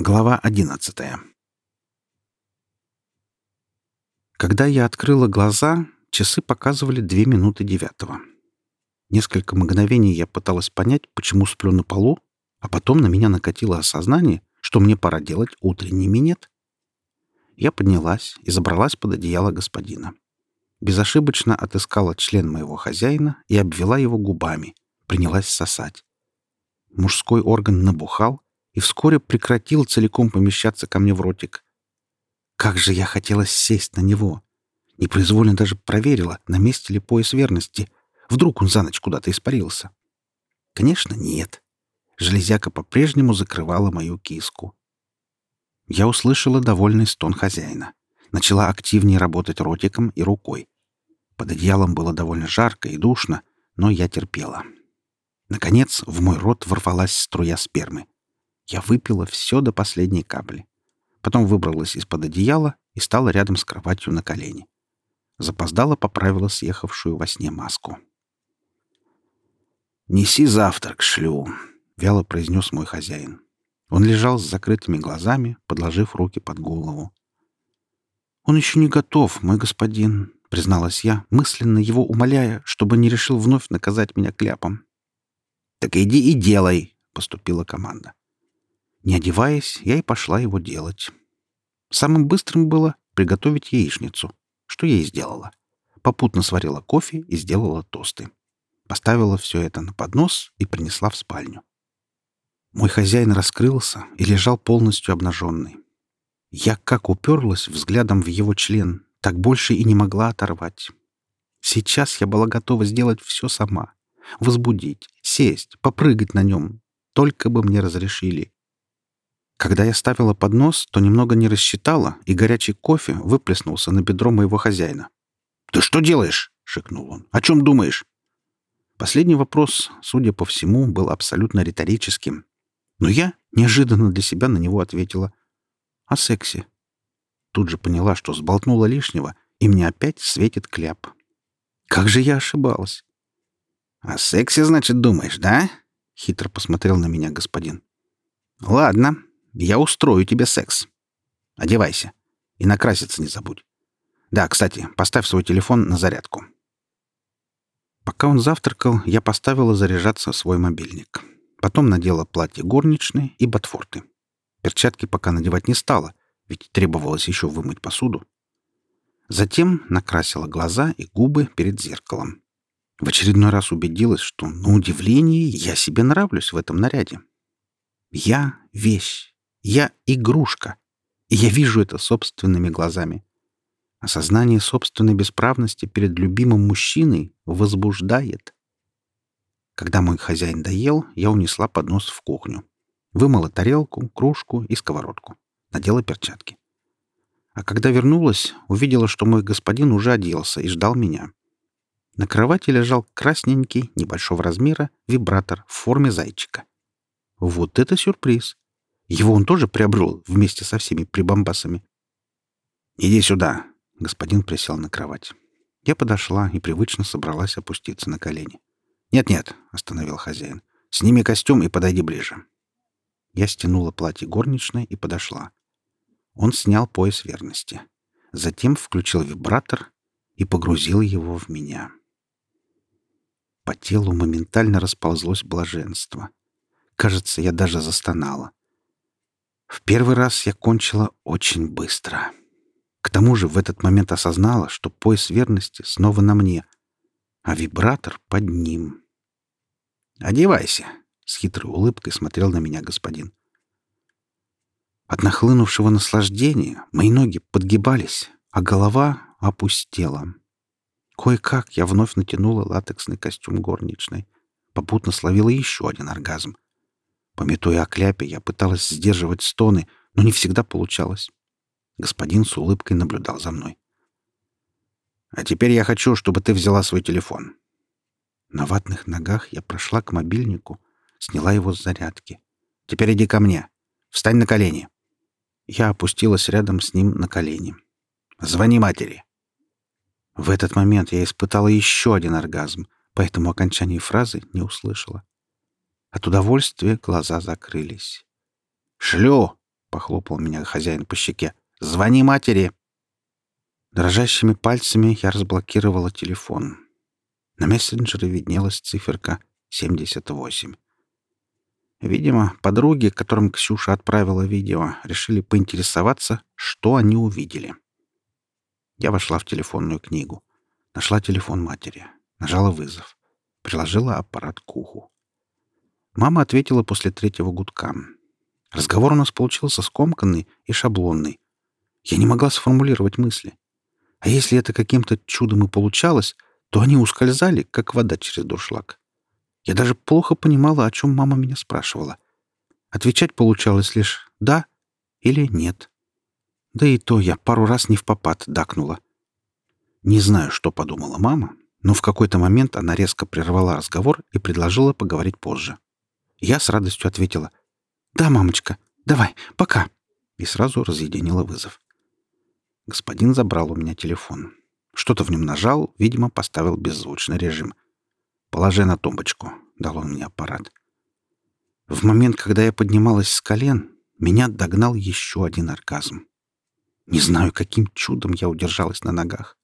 Глава одиннадцатая. Когда я открыла глаза, часы показывали две минуты девятого. Несколько мгновений я пыталась понять, почему сплю на полу, а потом на меня накатило осознание, что мне пора делать утренний минет. Я поднялась и забралась под одеяло господина. Безошибочно отыскала член моего хозяина и обвела его губами, принялась сосать. Мужской орган набухал, и вскоре прекратил целиком помещаться ко мне в ротик. Как же я хотела сесть на него! Непроизвольно даже проверила, на месте ли пояс верности. Вдруг он за ночь куда-то испарился. Конечно, нет. Железяка по-прежнему закрывала мою киску. Я услышала довольный стон хозяина. Начала активнее работать ротиком и рукой. Под одеялом было довольно жарко и душно, но я терпела. Наконец, в мой рот ворвалась струя спермы. Я выпила все до последней капли. Потом выбралась из-под одеяла и стала рядом с кроватью на колени. Запоздала поправила съехавшую во сне маску. «Неси завтрак, шлю», — вяло произнес мой хозяин. Он лежал с закрытыми глазами, подложив руки под голову. «Он еще не готов, мой господин», — призналась я, мысленно его умоляя, чтобы не решил вновь наказать меня кляпом. «Так иди и делай», — поступила команда. Не одеваясь, я и пошла его делать. Самым быстрым было приготовить яичницу, что я и сделала. Попутно сварила кофе и сделала тосты. Поставила все это на поднос и принесла в спальню. Мой хозяин раскрылся и лежал полностью обнаженный. Я как уперлась взглядом в его член, так больше и не могла оторвать. Сейчас я была готова сделать все сама. Возбудить, сесть, попрыгать на нем. Только бы мне разрешили. Когда я ставила поднос, то немного не рассчитала, и горячий кофе выплеснулся на бедро моего хозяина. «Ты что делаешь?» — шикнул он. «О чем думаешь?» Последний вопрос, судя по всему, был абсолютно риторическим. Но я неожиданно для себя на него ответила. «О сексе». Тут же поняла, что сболтнула лишнего, и мне опять светит кляп. Как же я ошибалась. «О сексе, значит, думаешь, да?» — хитро посмотрел на меня господин. «Ладно, я устрою тебе секс. Одевайся. И накраситься не забудь. Да, кстати, поставь свой телефон на зарядку. Пока он завтракал, я поставила заряжаться свой мобильник. Потом надела платье горничной и ботфорты. Перчатки пока надевать не стала, ведь требовалось еще вымыть посуду. Затем накрасила глаза и губы перед зеркалом. В очередной раз убедилась, что, на удивление, я себе нравлюсь в этом наряде. Я — вещь, я игрушка, и я вижу это собственными глазами. Осознание собственной бесправности перед любимым мужчиной возбуждает. Когда мой хозяин доел, я унесла поднос в кухню. Вымыла тарелку, кружку и сковородку. Надела перчатки. А когда вернулась, увидела, что мой господин уже оделся и ждал меня. На кровати лежал красненький, небольшого размера, вибратор в форме зайчика. Вот это сюрприз! Его он тоже приобрел вместе со всеми прибамбасами. «Иди сюда!» — господин присел на кровать. Я подошла и привычно собралась опуститься на колени. «Нет-нет», — остановил хозяин. «Сними костюм и подойди ближе». Я стянула платье горничной и подошла. Он снял пояс верности. Затем включил вибратор и погрузил его в меня. По телу моментально расползлось блаженство. Кажется, я даже застонала. В первый раз я кончила очень быстро. К тому же в этот момент осознала, что пояс верности снова на мне, а вибратор под ним. «Одевайся», — с хитрой улыбкой смотрел на меня господин. От нахлынувшего наслаждения мои ноги подгибались, а голова опустела. Кое-как я вновь натянула латексный костюм горничной. Попутно словила еще один оргазм. Пометуя о кляпе, я пыталась сдерживать стоны, но не всегда получалось. Господин с улыбкой наблюдал за мной. «А теперь я хочу, чтобы ты взяла свой телефон». На ватных ногах я прошла к мобильнику, сняла его с зарядки. «Теперь иди ко мне. Встань на колени». Я опустилась рядом с ним на колени. «Звони матери». В этот момент я испытала еще один оргазм, поэтому окончание фразы не услышала. От удовольствия глаза закрылись. «Шлю!» — похлопал меня хозяин по щеке. «Звони матери!» Дрожащими пальцами я разблокировала телефон. На мессенджере виднелась циферка 78. Видимо, подруги, которым Ксюша отправила видео, решили поинтересоваться, что они увидели. Я вошла в телефонную книгу. Нашла телефон матери. Нажала вызов. Приложила аппарат к уху. Мама ответила после третьего гудка. Разговор у нас получился скомканный и шаблонный. Я не могла сформулировать мысли. А если это каким-то чудом и получалось, то они ускользали, как вода через дуршлаг. Я даже плохо понимала, о чем мама меня спрашивала. Отвечать получалось лишь «да» или «нет». Да и то я пару раз не в попад дакнула. Не знаю, что подумала мама, но в какой-то момент она резко прервала разговор и предложила поговорить позже. Я с радостью ответила «Да, мамочка, давай, пока», и сразу разъединила вызов. Господин забрал у меня телефон. Что-то в нем нажал, видимо, поставил беззвучный режим. «Положи на тумбочку», — дал он мне аппарат. В момент, когда я поднималась с колен, меня догнал еще один оргазм. Не знаю, каким чудом я удержалась на ногах.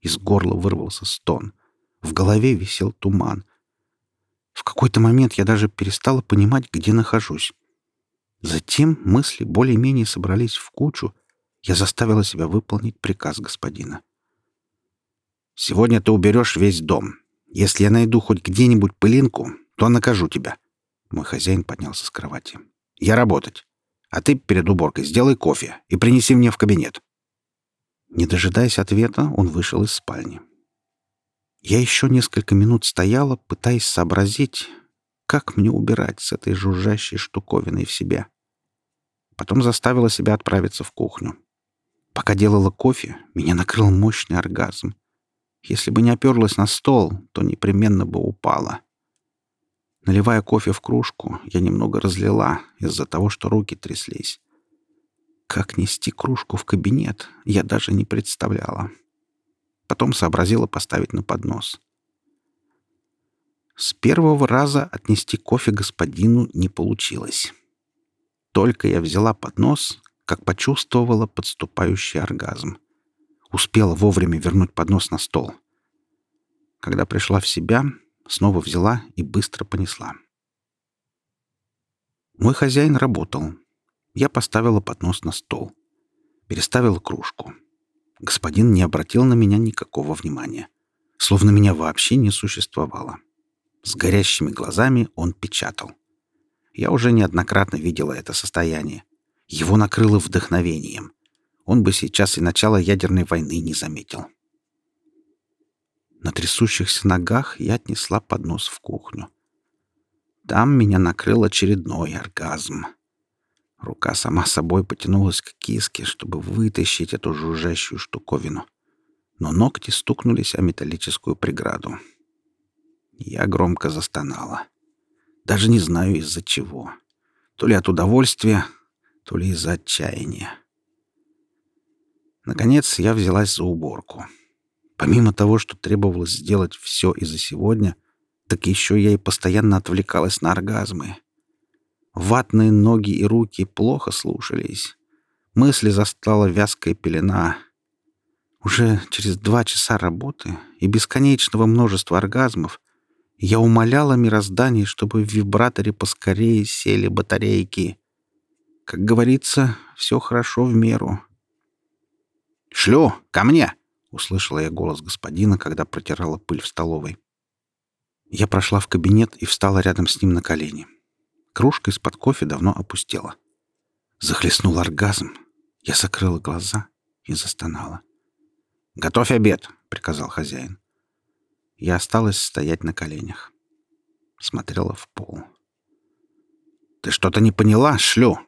Из горла вырвался стон. В голове висел туман. В какой-то момент я даже перестала понимать, где нахожусь. Затем мысли более-менее собрались в кучу. Я заставила себя выполнить приказ господина. «Сегодня ты уберешь весь дом. Если я найду хоть где-нибудь пылинку, то накажу тебя». Мой хозяин поднялся с кровати. «Я работать. А ты перед уборкой сделай кофе и принеси мне в кабинет». Не дожидаясь ответа, он вышел из спальни. Я еще несколько минут стояла, пытаясь сообразить, как мне убирать с этой жужжащей штуковиной в себе. Потом заставила себя отправиться в кухню. Пока делала кофе, меня накрыл мощный оргазм. Если бы не оперлась на стол, то непременно бы упала. Наливая кофе в кружку, я немного разлила из-за того, что руки тряслись. Как нести кружку в кабинет, я даже не представляла. Потом сообразила поставить на поднос. С первого раза отнести кофе господину не получилось. Только я взяла поднос, как почувствовала подступающий оргазм. Успела вовремя вернуть поднос на стол. Когда пришла в себя, снова взяла и быстро понесла. Мой хозяин работал, я поставила поднос на стол. Переставила кружку. Господин не обратил на меня никакого внимания. Словно меня вообще не существовало. С горящими глазами он печатал. Я уже неоднократно видела это состояние. Его накрыло вдохновением. Он бы сейчас и начало ядерной войны не заметил. На трясущихся ногах я отнесла поднос в кухню. Там меня накрыл очередной оргазм — Рука сама собой потянулась к киске, чтобы вытащить эту жужжащую штуковину. Но ногти стукнулись о металлическую преграду. Я громко застонала. Даже не знаю из-за чего. То ли от удовольствия, то ли из-за отчаяния. Наконец я взялась за уборку. Помимо того, что требовалось сделать все и за сегодня, так еще я и постоянно отвлекалась на оргазмы — Ватные ноги и руки плохо слушались. Мысли застала вязкая пелена. Уже через два часа работы и бесконечного множества оргазмов я умоляла мироздание, чтобы в вибраторе поскорее сели батарейки. Как говорится, все хорошо в меру. «Шлю! Ко мне!» — услышала я голос господина, когда протирала пыль в столовой. Я прошла в кабинет и встала рядом с ним на колени. Кружка из-под кофе давно опустела. Захлестнул оргазм. Я закрыла глаза и застонала. «Готовь обед», — приказал хозяин. Я осталась стоять на коленях. Смотрела в пол. «Ты что-то не поняла, шлю?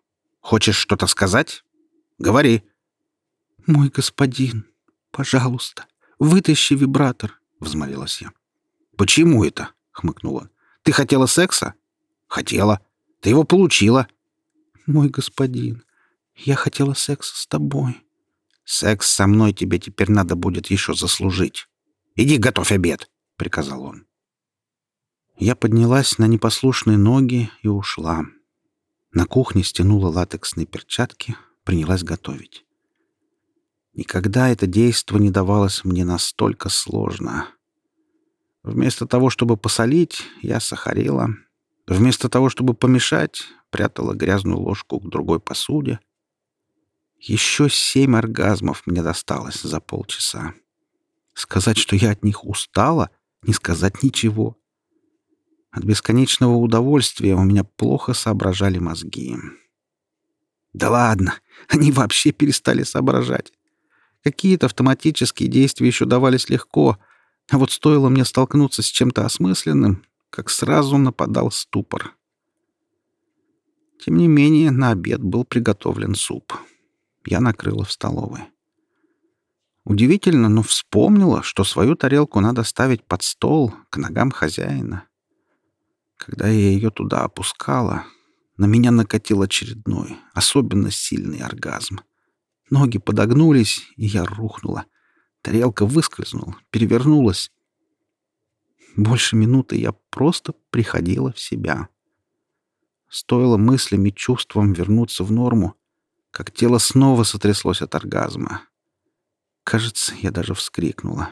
Хочешь что-то сказать? Говори». «Мой господин, пожалуйста, вытащи вибратор», — взмолилась я. «Почему это?» — хмыкнул он. «Ты хотела секса?» «Хотела. Ты его получила. Мой господин, я хотела секса с тобой. Секс со мной тебе теперь надо будет еще заслужить. Иди готовь обед, приказал он. Я поднялась на непослушные ноги и ушла. На кухне стянула латексные перчатки, принялась готовить. Никогда это действо не давалось мне настолько сложно. Вместо того, чтобы посолить, я сахарила. Вместо того, чтобы помешать, прятала грязную ложку к другой посуде. Еще семь оргазмов мне досталось за полчаса. Сказать, что я от них устала, не сказать ничего. От бесконечного удовольствия у меня плохо соображали мозги. Да ладно, они вообще перестали соображать. Какие-то автоматические действия еще давались легко, а вот стоило мне столкнуться с чем-то осмысленным, как сразу нападал ступор. Тем не менее, на обед был приготовлен суп. Я накрыла в столовой. Удивительно, но вспомнила, что свою тарелку надо ставить под стол к ногам хозяина. Когда я ее туда опускала, на меня накатил очередной, особенно сильный оргазм. Ноги подогнулись, и я рухнула. Тарелка выскользнула, перевернулась. Больше минуты я просто приходила в себя. Стоило мыслями и чувствам вернуться в норму, как тело снова сотряслось от оргазма. Кажется, я даже вскрикнула.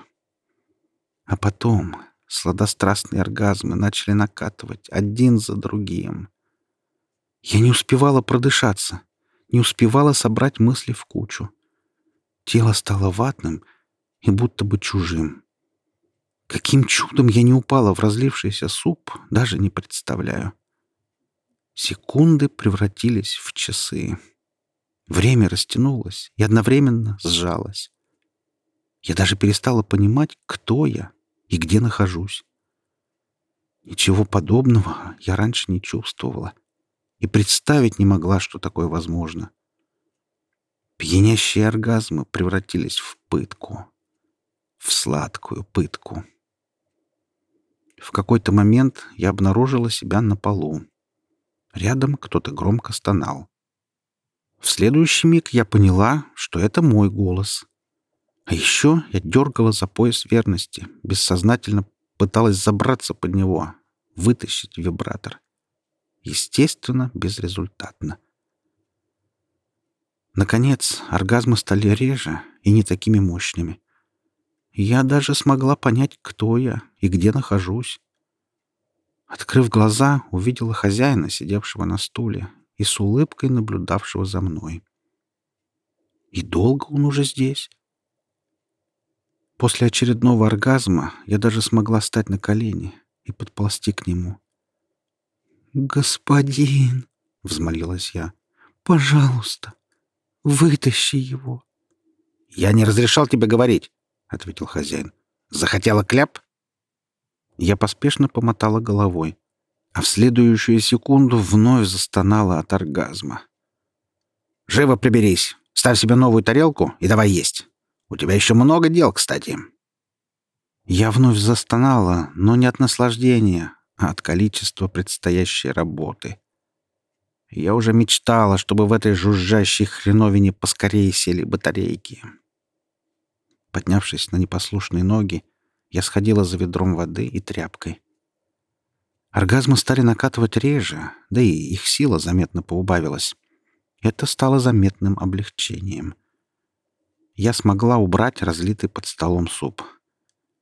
А потом сладострастные оргазмы начали накатывать один за другим. Я не успевала продышаться, не успевала собрать мысли в кучу. Тело стало ватным и будто бы чужим. Каким чудом я не упала в разлившийся суп, даже не представляю. Секунды превратились в часы. Время растянулось и одновременно сжалось. Я даже перестала понимать, кто я и где нахожусь. Ничего подобного я раньше не чувствовала и представить не могла, что такое возможно. Пьянящие оргазмы превратились в пытку, в сладкую пытку. В какой-то момент я обнаружила себя на полу. Рядом кто-то громко стонал. В следующий миг я поняла, что это мой голос. А еще я дергала за пояс верности, бессознательно пыталась забраться под него, вытащить вибратор. Естественно, безрезультатно. Наконец, оргазмы стали реже и не такими мощными. Я даже смогла понять, кто я и где нахожусь. Открыв глаза, увидела хозяина, сидевшего на стуле и с улыбкой наблюдавшего за мной. И долго он уже здесь? После очередного оргазма я даже смогла стать на колени и подползти к нему. «Господин!» — взмолилась я. «Пожалуйста, вытащи его!» «Я не разрешал тебе говорить!» — ответил хозяин. «Захотела кляп?» Я поспешно помотала головой, а в следующую секунду вновь застонала от оргазма. «Живо приберись! Ставь себе новую тарелку и давай есть! У тебя еще много дел, кстати!» Я вновь застонала, но не от наслаждения, от количества предстоящей работы. Я уже мечтала, чтобы в этой жужжащей хреновине поскорее сели батарейки. Поднявшись на непослушные ноги, я сходила за ведром воды и тряпкой. Оргазмы стали накатывать реже, да и их сила заметно поубавилась. Это стало заметным облегчением. Я смогла убрать разлитый под столом суп.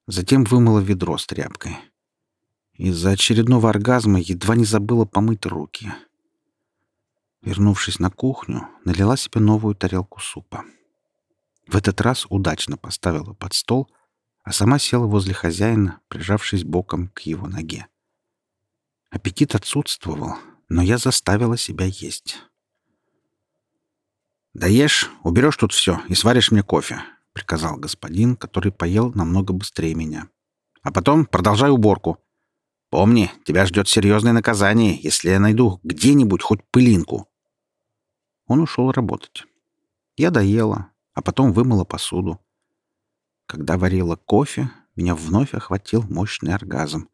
Затем вымыла ведро с тряпкой. Из-за очередного оргазма едва не забыла помыть руки. Вернувшись на кухню, налила себе новую тарелку супа. В этот раз удачно поставила под стол, а сама села возле хозяина, прижавшись боком к его ноге. Аппетит отсутствовал, но я заставила себя есть. «Доешь, уберешь тут все и сваришь мне кофе», — приказал господин, который поел намного быстрее меня. «А потом продолжай уборку. Помни, тебя ждет серьезное наказание, если я найду где-нибудь хоть пылинку. Он ушел работать. Я доела, а потом вымыла посуду. Когда варила кофе, меня вновь охватил мощный оргазм.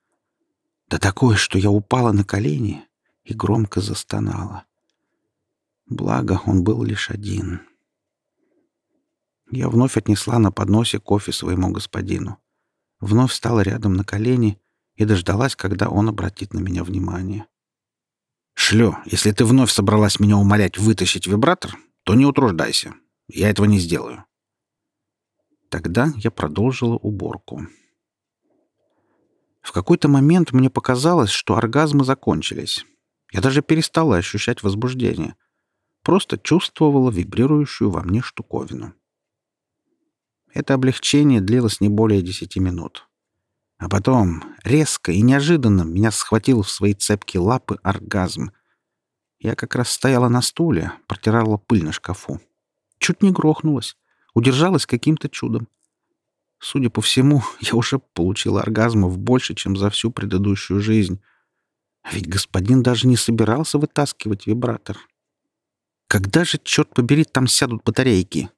Да такое, что я упала на колени и громко застонала. Благо, он был лишь один. Я вновь отнесла на подносе кофе своему господину. Вновь стала рядом на колени и дождалась, когда он обратит на меня внимание. Шлю, если ты вновь собралась меня умолять вытащить вибратор, то не утруждайся. Я этого не сделаю. Тогда я продолжила уборку. В какой-то момент мне показалось, что оргазмы закончились. Я даже перестала ощущать возбуждение. Просто чувствовала вибрирующую во мне штуковину. Это облегчение длилось не более десяти минут. А потом, резко и неожиданно, меня схватил в свои цепкие лапы оргазм. Я как раз стояла на стуле, протирала пыль на шкафу. Чуть не грохнулась, удержалась каким-то чудом. Судя по всему, я уже получила оргазмов больше, чем за всю предыдущую жизнь. А ведь господин даже не собирался вытаскивать вибратор. Когда же, черт побери, там сядут батарейки?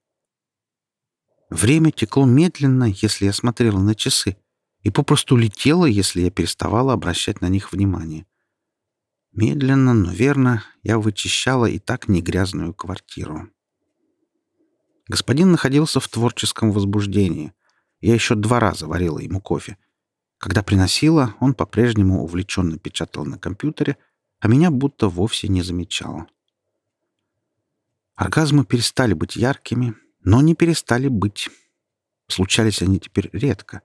Время текло медленно, если я смотрела на часы, и попросту летело, если я переставала обращать на них внимание. Медленно, но верно, я вычищала и так не грязную квартиру. Господин находился в творческом возбуждении — я еще два раза варила ему кофе. Когда приносила, он по-прежнему увлеченно печатал на компьютере, а меня будто вовсе не замечал. Оргазмы перестали быть яркими, но не перестали быть. Случались они теперь редко.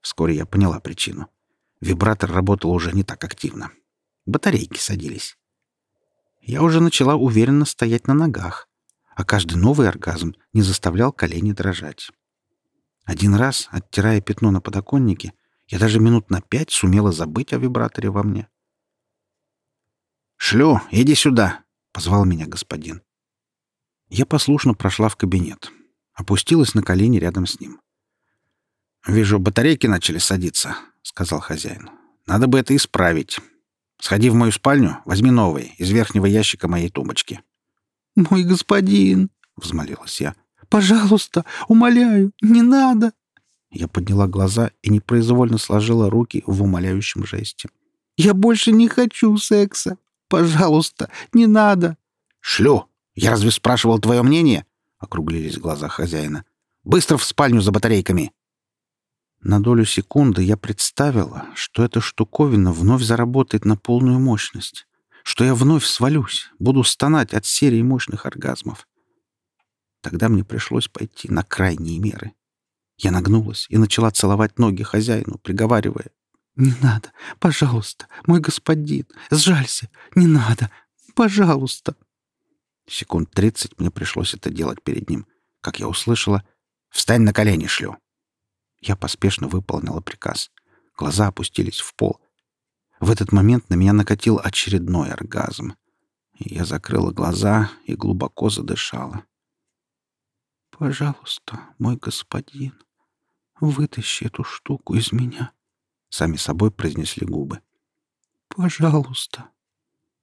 Вскоре я поняла причину. Вибратор работал уже не так активно. Батарейки садились. Я уже начала уверенно стоять на ногах, а каждый новый оргазм не заставлял колени дрожать. Один раз, оттирая пятно на подоконнике, я даже минут на пять сумела забыть о вибраторе во мне. «Шлю, иди сюда!» — позвал меня господин. Я послушно прошла в кабинет. Опустилась на колени рядом с ним. «Вижу, батарейки начали садиться», — сказал хозяин. «Надо бы это исправить. Сходи в мою спальню, возьми новые из верхнего ящика моей тумбочки». «Мой господин!» — взмолилась я. Пожалуйста, умоляю, не надо!» Я подняла глаза и непроизвольно сложила руки в умоляющем жесте. «Я больше не хочу секса! Пожалуйста, не надо!» «Шлю! Я разве спрашивал твое мнение?» — округлились глаза хозяина. «Быстро в спальню за батарейками!» На долю секунды я представила, что эта штуковина вновь заработает на полную мощность, что я вновь свалюсь, буду стонать от серии мощных оргазмов. Тогда мне пришлось пойти на крайние меры. Я нагнулась и начала целовать ноги хозяину, приговаривая. «Не надо! Пожалуйста! Мой господин! Сжалься! Не надо! Пожалуйста!» Секунд тридцать мне пришлось это делать перед ним. Как я услышала, «Встань на колени, шлю!» Я поспешно выполнила приказ. Глаза опустились в пол. В этот момент на меня накатил очередной оргазм. Я закрыла глаза и глубоко задышала. «Пожалуйста, мой господин, вытащи эту штуку из меня», — сами собой произнесли губы. «Пожалуйста».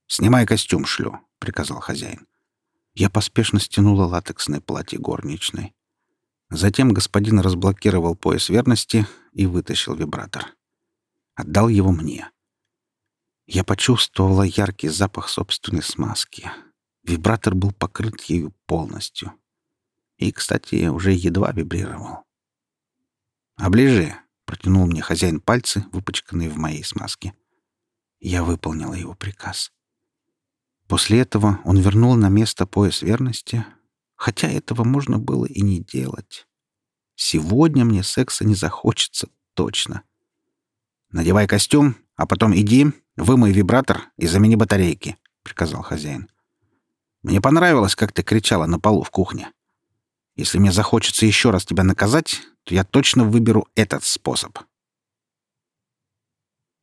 «Снимай костюм, шлю», — приказал хозяин. Я поспешно стянула латексное платье горничной. Затем господин разблокировал пояс верности и вытащил вибратор. Отдал его мне. Я почувствовала яркий запах собственной смазки. Вибратор был покрыт ею полностью и, кстати, уже едва вибрировал. «Оближи!» — протянул мне хозяин пальцы, выпачканные в моей смазке. Я выполнила его приказ. После этого он вернул на место пояс верности, хотя этого можно было и не делать. Сегодня мне секса не захочется точно. «Надевай костюм, а потом иди, вымой вибратор и замени батарейки», — приказал хозяин. «Мне понравилось, как ты кричала на полу в кухне. Если мне захочется еще раз тебя наказать, то я точно выберу этот способ.